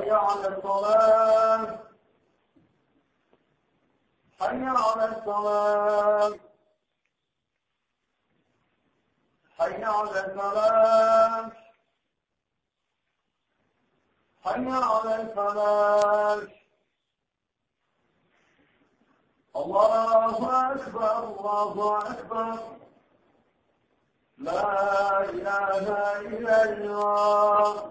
حي على الصلاة. حي على الصلاة. حي على الفلاح حي على الفلاح الله أكبر الله أكبر. لا إله إلا الله.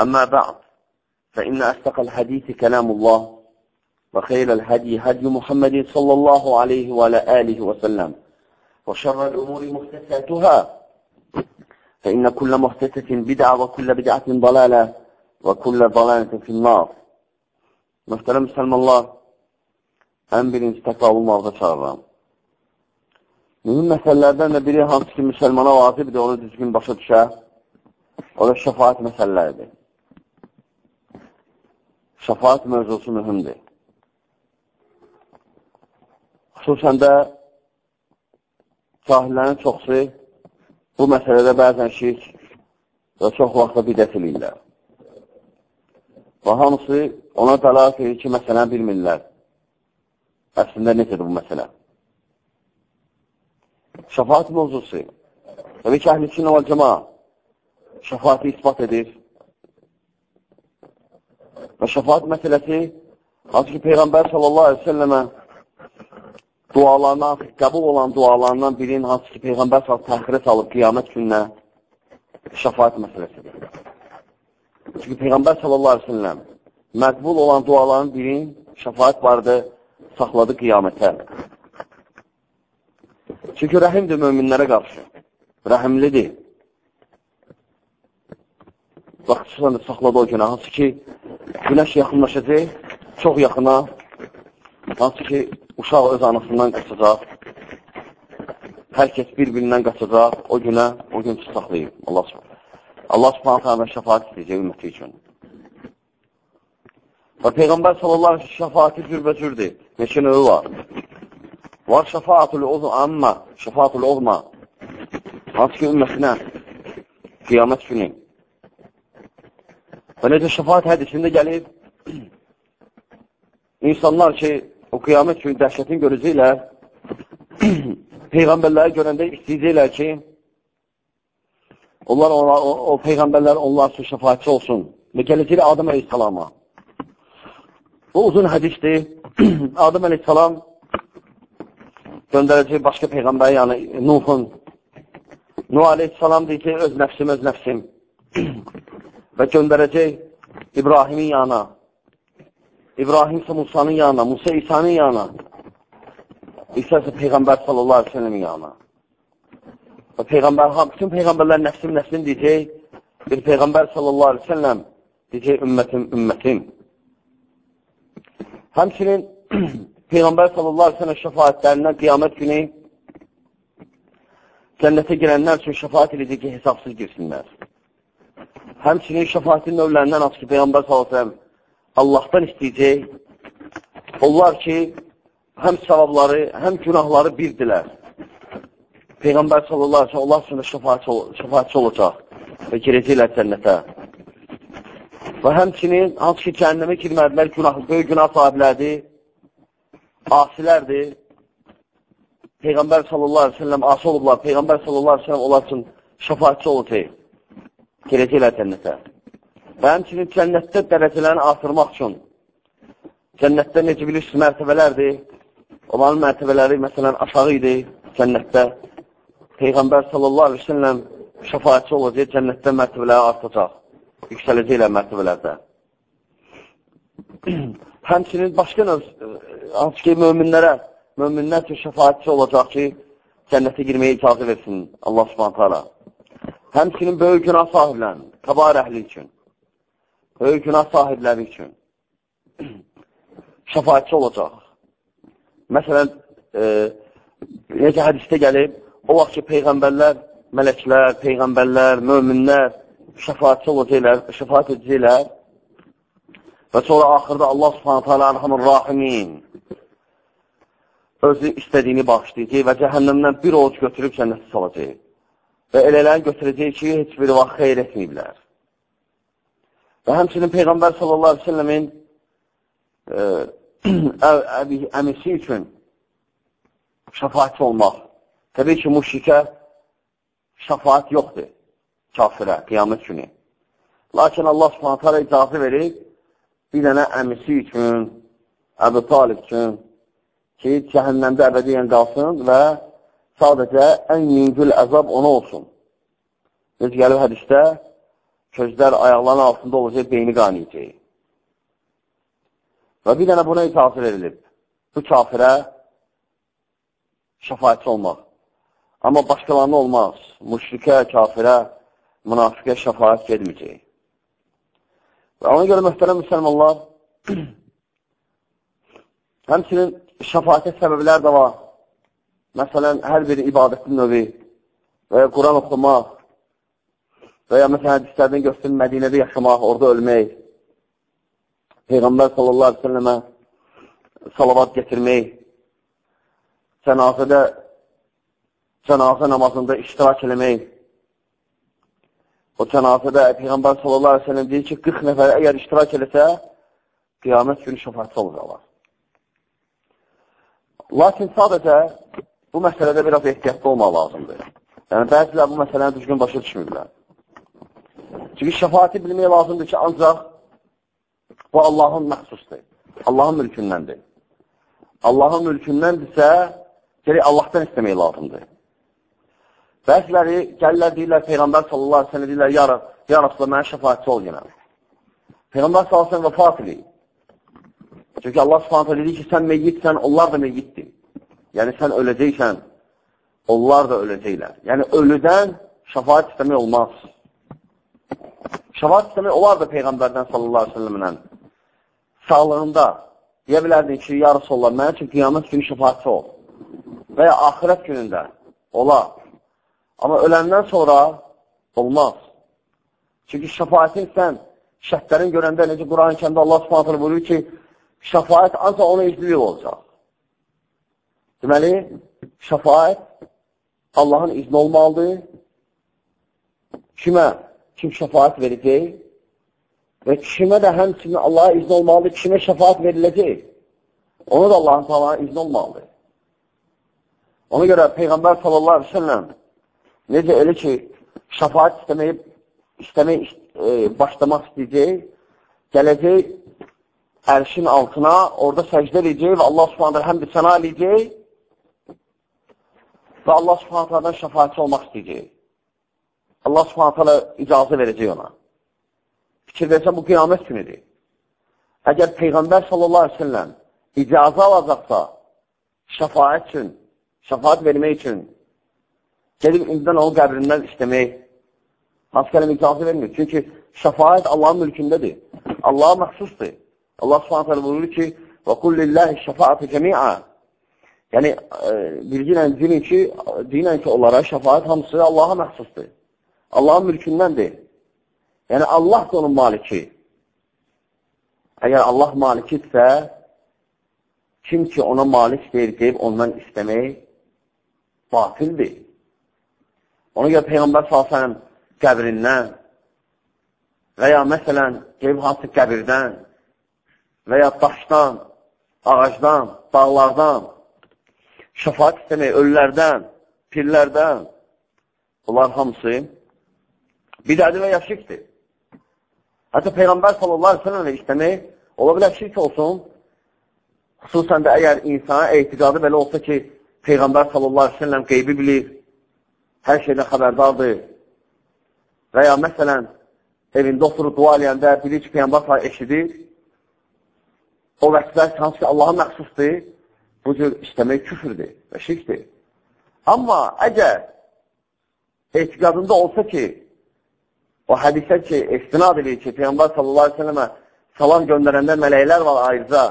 أما بعد فإن أصدق الحديث كلام الله وخير الهدي هدي محمد صلى الله عليه وعلى آله وسلم وشر الأمور محدثاتها فإن كل محدثة بدعة وكل بدعة ضلالة وكل ضلالة في النار Möhtərəm müsəlmanlar, ən birinci təqva olmaqda çağırıram. Mühüm məsələlərdən də biri hansı ki, müsəlmana vacibdir, onu düzgün başa düşə, o da şəfaat məsələləridir. Şəfaat mövzusu mühümdir. Xüsusən də cahillərin çoxsu bu məsələdə bəzən şirk və çox vaxtda bidət eləyirlər. Və hamısı ona dəlaq edir ki, məsələni bilmirlər. Əslində necədir bu məsələ? Şəfaat mövzusu. Təbii ki, əhl-i sünə və cəma şəfaati ispat edir. Və şəfaat məsələsi, hansı ki, Peyğəmbər sallallahu aleyhi ve səlləmə dualarından, qəbul olan dualarından birinin hansı ki, Peyğəmbər sallallahu təxirə salıb qiyamət gününə şəfaat məsələsidir. Çünki Peyğəmbər sallallahu aleyhi ve səlləm məqbul olan duaların birinin şəfaat barədə saxladı qiyamətə. Çünki rəhimdir möminlərə qarşı. Rəhimlidir. Xüsusən də saxladı o günə, hansı ki, günəş yaxınlaşacaq, çox yaxına, hansı ki, uşaq öz anasından qaçacaq, hər kəs bir-birindən qaçacaq, o günə, o gün saxlayıb, Allah subhanə. Allah subhanə və şəfaat istəyəcək ümməti üçün. Və Peyğəmbər sallallahu aleyhi şəfaati cürbəcürdür. Neçə növü var? Var şəfaatul amma, şəfaatul olma. Hansı ki, ümmətinə qiyamət günü. Və necə şəfaat hədisində gəlib, insanlar ki, o qiyamət günü dəhşətini görəcəklər, Peyğəmbərləri görəndə istəyəcəklər ki, onlar, onlar o, o Peyğəmbərlər onlar üçün şəfaatçı olsun və gələcəklər Adam əleyhissalama. Bu uzun hədisdir. Adam əleyhissalam göndərəcək başqa Peyğəmbər, yəni Nuhun. Nuh əleyhissalam deyir ki, öz nəfsim, öz nəfsim. və göndərəcək İbrahimin yanına. İbrahim isə Musanın yanına, Musa İsa'nın yanına. İsa isə Peyğəmbər sallallahu aleyhi ve sellemin yanına. Və Peyğəmbər, bütün Peyğəmbərlər nəfsim, nəfsim deyəcək, bir Peyğəmbər sallallahu aleyhi ve sellem deyəcək, ümmətim, ümmətim. Həmçinin Peyğəmbər sallallahu aleyhi ve sellem şəfaətlərindən qiyamət günü cənnətə girənlər üçün şəfaat edəcək ki, hesabsız girsinlər. Həmçinin şəfaatin növlərindən az ki, Peyğəmbər s.ə.v Allahdan istəyəcək. Onlar ki, həm savabları, həm günahları bildilər. Peyğəmbər sallallahu aleyhi Allah üçün şəfaatçı, şəfaatçı olacaq və girəcəklər cənnətə. Və həmçinin hansı ki, cəhənnəmə girmədilər, günah, böyük günah sahiblərdir, asilərdir. Peyğəmbər sallallahu aleyhi ve sellem asi olublar. Peyğəmbər sallallahu aleyhi ve sellem onlar üçün şəfaatçı olacaq. Girəcəklər cənnətə. Və həmçinin cənnətdə dərəcələrini artırmaq üçün cənnətdə necə bilirsiniz mərtəbələrdir. Onların mərtəbələri məsələn aşağı idi cənnətdə. Peyğəmbər sallallahu aleyhi ve sellem şəfaatçı olacaq, cənnətdə mərtəbələri artacaq, yüksələcəklər mərtəbələrdə. Həmçinin başqa növ, hansı ki, möminlərə, möminlər üçün şəfaatçı olacaq ki, cənnətə girməyə icazə versin Allah subhanətə alə. Həmçinin böyük günah sahiblərinin, kabar əhli üçün, böyük günah sahibləri üçün şəfaatçı olacaq. Məsələn, e, necə hədisdə gəlib, O vaxt ki, peyğəmbərlər, mələklər, peyğəmbərlər, möminlər şəfaatçı olacaqlar, şəfaat edəcəklər. Və sonra axırda Allah subhanətə alə ərhamın rahimin özü istədiyini bağışlayacaq və cəhənnəmdən bir oğuc götürüb cənnətə salacaq. Və elələri götürəcək ki, heç bir vaxt xeyr etməyiblər. Və həmçinin Peyğəmbər sallallahu aleyhi ve sellemin əmisi üçün şəfaatçı olmaq Təbii ki, müşrikə şəfaat yoxdur kafirə, qiyamət günü. Lakin Allah subhanətə alə icazı verir, bir dənə əmisi üçün, Əbu Talib üçün ki, cəhənnəmdə əbədiyyən qalsın və sadəcə ən yüngül əzab ona olsun. Necə gəlib hədistə, közlər ayaqlarının altında olacaq, beyni qaynayacaq. Və bir dənə buna icazı verilib. Bu kafirə şəfaatçı olmaq. Amma başqalarına olmaz. Müşrikə, kafirə, münafiqə şəfayət gedməyəcək. Və ona görə mühtərəm müsəlmanlar, həmçinin şəfayətə səbəblər də var. Məsələn, hər bir ibadətin növü və ya Quran oxumaq və ya məsələn, hədislərdən göstərin Mədinədə yaşamaq, orada ölmək, Peyğəmbər sallallahu aleyhi ve səlləmə salavat getirmək, cənazədə cənazə namazında iştirak eləmək. O cənazədə Peyğəmbər sallallahu aleyhi ve sellem deyir ki, 40 nəfər əgər iştirak eləsə, qiyamət günü şəfaatçı olacaqlar. Lakin sadəcə bu məsələdə biraz ehtiyatlı olmaq lazımdır. Yəni, bəzilər bu məsələni düzgün başa düşmürlər. Çünki şəfaati bilmək lazımdır ki, ancaq bu Allahın məxsusdur. Allahın mülkündəndir. Allahın mülkündəndirsə, gəlir Allahdan istəmək lazımdır. Bəziləri gəlirlər, deyirlər, Peyğəmbər sallallahu aleyhi sellem deyirlər, ya, ya Rasulullah, mənə şəfaatçı ol yenə. Peyğəmbər sallallahu aleyhi sellem vəfat edir. Çünki Allah subhanətə dedi ki, sən meyyidsən, onlar da meyyiddir. Yəni, sən öləcəksən, onlar da öləcəklər. Yəni, ölüdən şəfaat istəmək olmaz. Şəfaat istəmək olar da Peyğəmbərdən sallallahu aleyhi ve sellemlə sağlığında deyə bilərdin ki, ya Rasulullah, mənə üçün qiyamət günü şəfaatçı ol. Və ya axirət günündə ola. Amma öləndən sonra olmaz. Çünki şəfayətin sən şəhətlərin görəndə necə Quran-ı kəndə Allah subhanətlə buyurur ki, şəfayət ancaq ona iznilik olacaq. Deməli, şəfayət Allahın izni olmalıdır. Kimə? Kim şəfayət verəcək? Və kimə də həmçinin Allaha izni olmalıdır, kimə şəfayət veriləcək? Onu da Allahın talana izni olmalıdır. Ona görə Peyğəmbər sallallahu aleyhi ve sellem Necə elə ki, şəfaat istəməyib, istəmək e, başlamaq istəyəcək, gələcək ərşin altına, orada səcdə edəcək və Allah subhanətə həmdə sənə eləyəcək və Allah subhanətədən şəfaatçı olmaq istəyəcək. Allah subhanətələ icazə verəcək ona. Fikir versən, bu qiyamət günüdür. Əgər Peyğəmbər sallallahu aleyhi ve selləm icazə alacaqsa, şəfaət üçün, şəfaat vermək üçün Gedib indidən onun qəbrindən istəmək. Hansı kələm icazı vermir. Çünki şəfayət Allahın mülkündədir. Allaha məxsusdur. Allah subhanət hələ buyurur ki, Və kullilləhi şəfaətə cəmiə. Yəni, e, bilginlə deyin ki, deyinən ki, onlara şəfaət hamısı Allaha məxsusdur. Allahın mülkündəndir. Yəni, Allah da onun maliki. Əgər Allah malikidirsə, kim ki ona malik deyir, deyib ondan istəmək batildir. Ona görə Peyğəmbər s.ə.v qəbrindən və ya məsələn, deyib hansı qəbirdən və ya daşdan, ağacdan, dağlardan şəfaat istəmək ölülərdən, pirlərdən bunlar hamısı bidədi və ya şirkdir. Hətta Peyğəmbər sallallahu aleyhi ve istəmək, ola bilər şirk olsun, xüsusən də əgər insana etiqadı belə olsa ki, Peyğəmbər sallallahu aleyhi ve sellem qeybi bilir, hər şeydən xəbərdardır. Və ya məsələn, evində oturub dua eləyəndə bilir ki, Peyğəmbər eşidir, o vəsflər hansı ki, Allaha məxsusdur, bu cür istəmək küfürdür və şirkdir. Amma əgər etiqadında olsa ki, O hədisə ki, istinad edir ki, Peyğəmbər sallallahu aleyhi ve sələmə salam göndərəndə mələklər var ayrıca.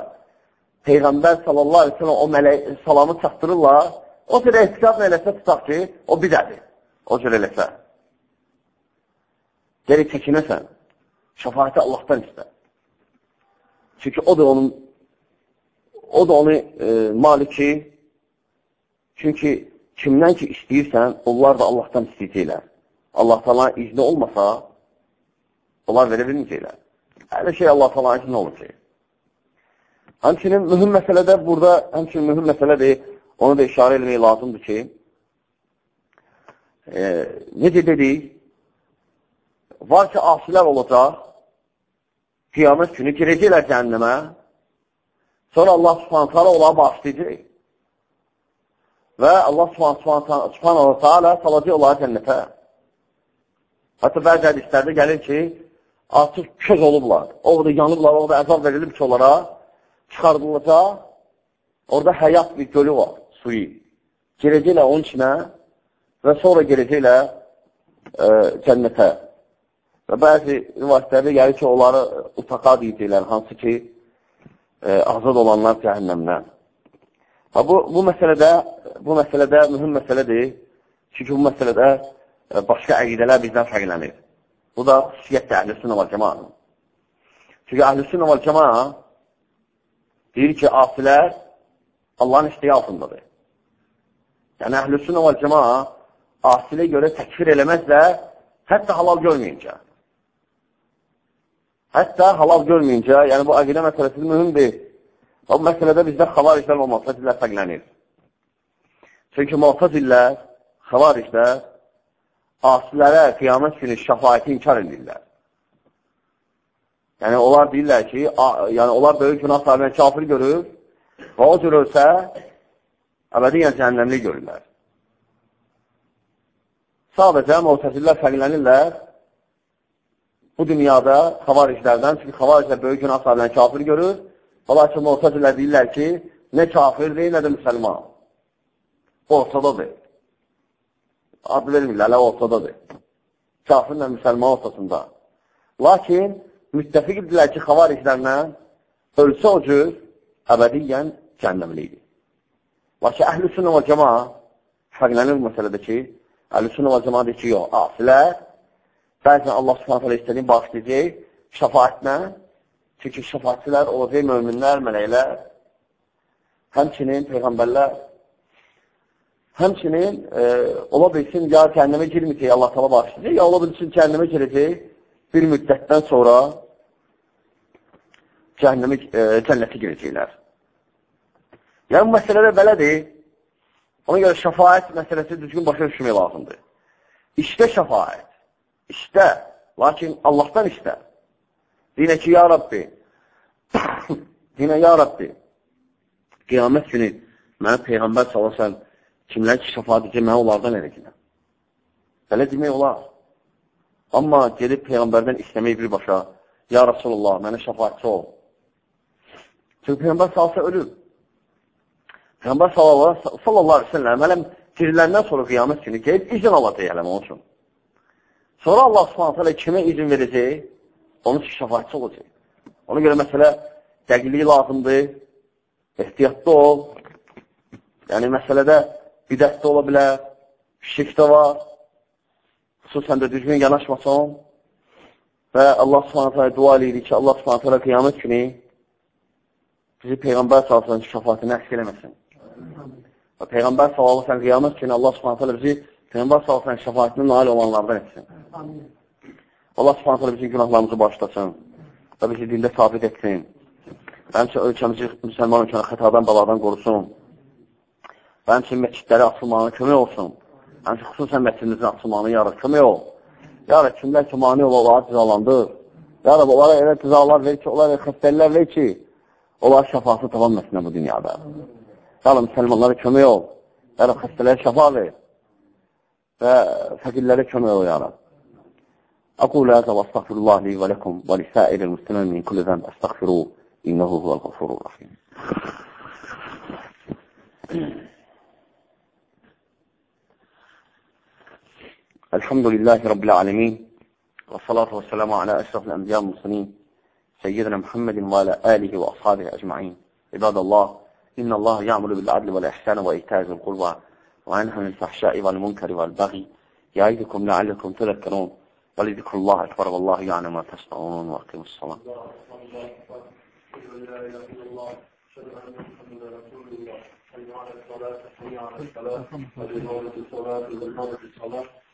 Peyğəmbər sallallahu aleyhi ve sələm o mələk, salamı çatdırırlar. O cür etiqad eləsə tutaq ki, o bidədir. O cür eləsə. Geri çəkinəsən. Şəfayəti Allahdan istə. Çünki o da onun o da onu e, maliki çünki kimdən ki istəyirsən, onlar da Allahdan istəyəcəklər. Allah falan izni olmasa, onlar verə bilməyəcəklər. Hər şey Allah falan izni olacaq. Həmçinin mühüm məsələdə burada, həmçinin mühüm məsələdir, onu da işarə etmək lazımdır ki, e, necə dedik, var ki, asilər olacaq, qiyamət günü girəcəklər cəhənnəmə, sonra Allah subhanətələ onları bağışlayacaq. Və Allah subhanətələ salacaq onları cənnətə. Hətta bəzi hədislərdə gəlir ki, artıq köz olublar. Orada yanıblar, orada əzab verilib ki, onlara çıxardılacaq. Orada həyat bir gölü var, suyu. Girəcəklər onun içinə və sonra girəcəklər e, cənnətə. Və bəzi rivayətlərdə gəlir ki, onları utaqa deyəcəklər, hansı ki, e, azad olanlar cəhənnəmdən. Ha, bu, bu, məsələdə, bu məsələdə mühüm məsələdir. Çünki bu məsələdə başqa əqidələr bizdən fərqlənir. Bu da xüsusiyyətdir əhl-i və cəmanın. Çünki əhl-i və cəman deyir ki, asilər Allahın istəyi altındadır. Yəni, əhl-i və cəman asilə görə təkfir eləməzlər, hətta halal görməyincə. Hətta halal görməyincə, yəni bu əqidə məsələsi mühümdir. O məsələdə bizdə xavariclər və muhtazillər fərqlənir. Çünki muhtazillər, xavariclər asilərə qiyamət günü şəfayəti inkar edirlər. Yəni, onlar deyirlər ki, yəni, onlar böyük günah sahibini kafir görür və o cür ölsə, əbədiyyən cəhənnəmli görürlər. Sadəcə, mütəzillər fərqlənirlər bu dünyada xavariclərdən, çünki xavariclər böyük günah sahibini kafir görür, ola ki, mütəzillər deyirlər ki, nə kafirdir, nə də müsəlman. Ortadadır ad vermirlər, hələ ortadadır. Kafirlə müsəlman ortasında. Lakin müttəfiqdirlər ki, xavariclərlə ölsə o cür əbədiyyən cəhənnəmlidir. Lakin əhl-i sünnə və cəma fərqlənir məsələdə ki, əhl-i sünnə və cəma deyir ki, yox, afilər bəzən Allah subhanətələ istədiyin bağışlayacaq şəfaətlə, çünki şəfaətçilər olacaq möminlər, mələklər, həmçinin peyğəmbərlər Həmçinin e, ola bilsin, ya kəndimə girməyəcək, Allah tala bağışlayacaq, ya ola bilsin, kəndimə girəcək bir müddətdən sonra cəhənnəmi, e, cənnəti girəcəklər. Yəni, bu məsələdə belədir. Ona görə şəfayət məsələsi düzgün başa düşmək lazımdır. İşdə şəfayət. İşdə. Lakin Allahdan işdə. Deyinə ki, ya Rabbi, deyinə, ya Rabbi, qiyamət günü mənə Peyğəmbər salasən Kimlər ki, şəfaat edəcək, mənə onlardan edəcəklər. Belə demək olar. Amma gedib Peyğəmbərdən istəmək birbaşa, Ya Rasulullah, mənə şəfaatçı ol. Çünki Peyğəmbər salsa ölür. Peyğəmbər sallallahu aleyhi ve sellem hələm diriləndən sonra qiyamət günü gəlib izin alacaq hələm onun üçün. Sonra Allah subhanətə alə kimə izin verəcək? Onun üçün şəfaatçı olacaq. Ona görə məsələ dəqiqliyi lazımdır, ehtiyatlı ol, Yəni, məsələdə bidət də ola bilər, şirk də var, xüsusən də düzgün yanaşmasın və Allah subhanətə dua edirik ki, Allah subhanətə qiyamət günü bizi Peyğəmbər salsın şəfatini əks eləməsin. Və Peyğəmbər salsın qiyamət günü Allah subhanətə bizi Peyğəmbər salsın şəfatinin nail olanlardan etsin. Allah subhanətə bizim günahlarımızı başlasın və bizi dində sabit etsin. Həmçə ölkəmizi müsəlman ölkəni xətadan, baladan qorusun. Və həmçin məscidləri açılmağına kömək olsun. Həmçin xüsusən məscidimizin açılmağına yarıq kömək ol. Ya Rəb, kimlər ki, mani ol, onlara cəzalandır. Ya Rəb, onlara elə cəzalar ver ki, onlara xəstəlilər ver ki, onlar şəfası tabanməsinə bu dünyada. Ya Rəb, müsəlmanlara kömək ol. Ya Rəb, xəstələrə şəfa ver. Kömək ol, ya Rəb. أقول هذا وأستغفر الله لي ولكم ولسائر المسلمين من كل ذنب. أستغفروه إنه هو الغفور الرحيم. الحمد لله رب العالمين والصلاة والسلام على أشرف الأنبياء والمرسلين سيدنا محمد وعلى آله وأصحابه أجمعين. عباد الله إن الله يعمل بالعدل والإحسان وإيتاء ذي القربى. وينهى عن الفحشاء والمنكر والبغي يعظكم لعلكم تذكرون ولذكر الله أكبر والله يعلم ما تصنعون وأقيموا الصلاة. الا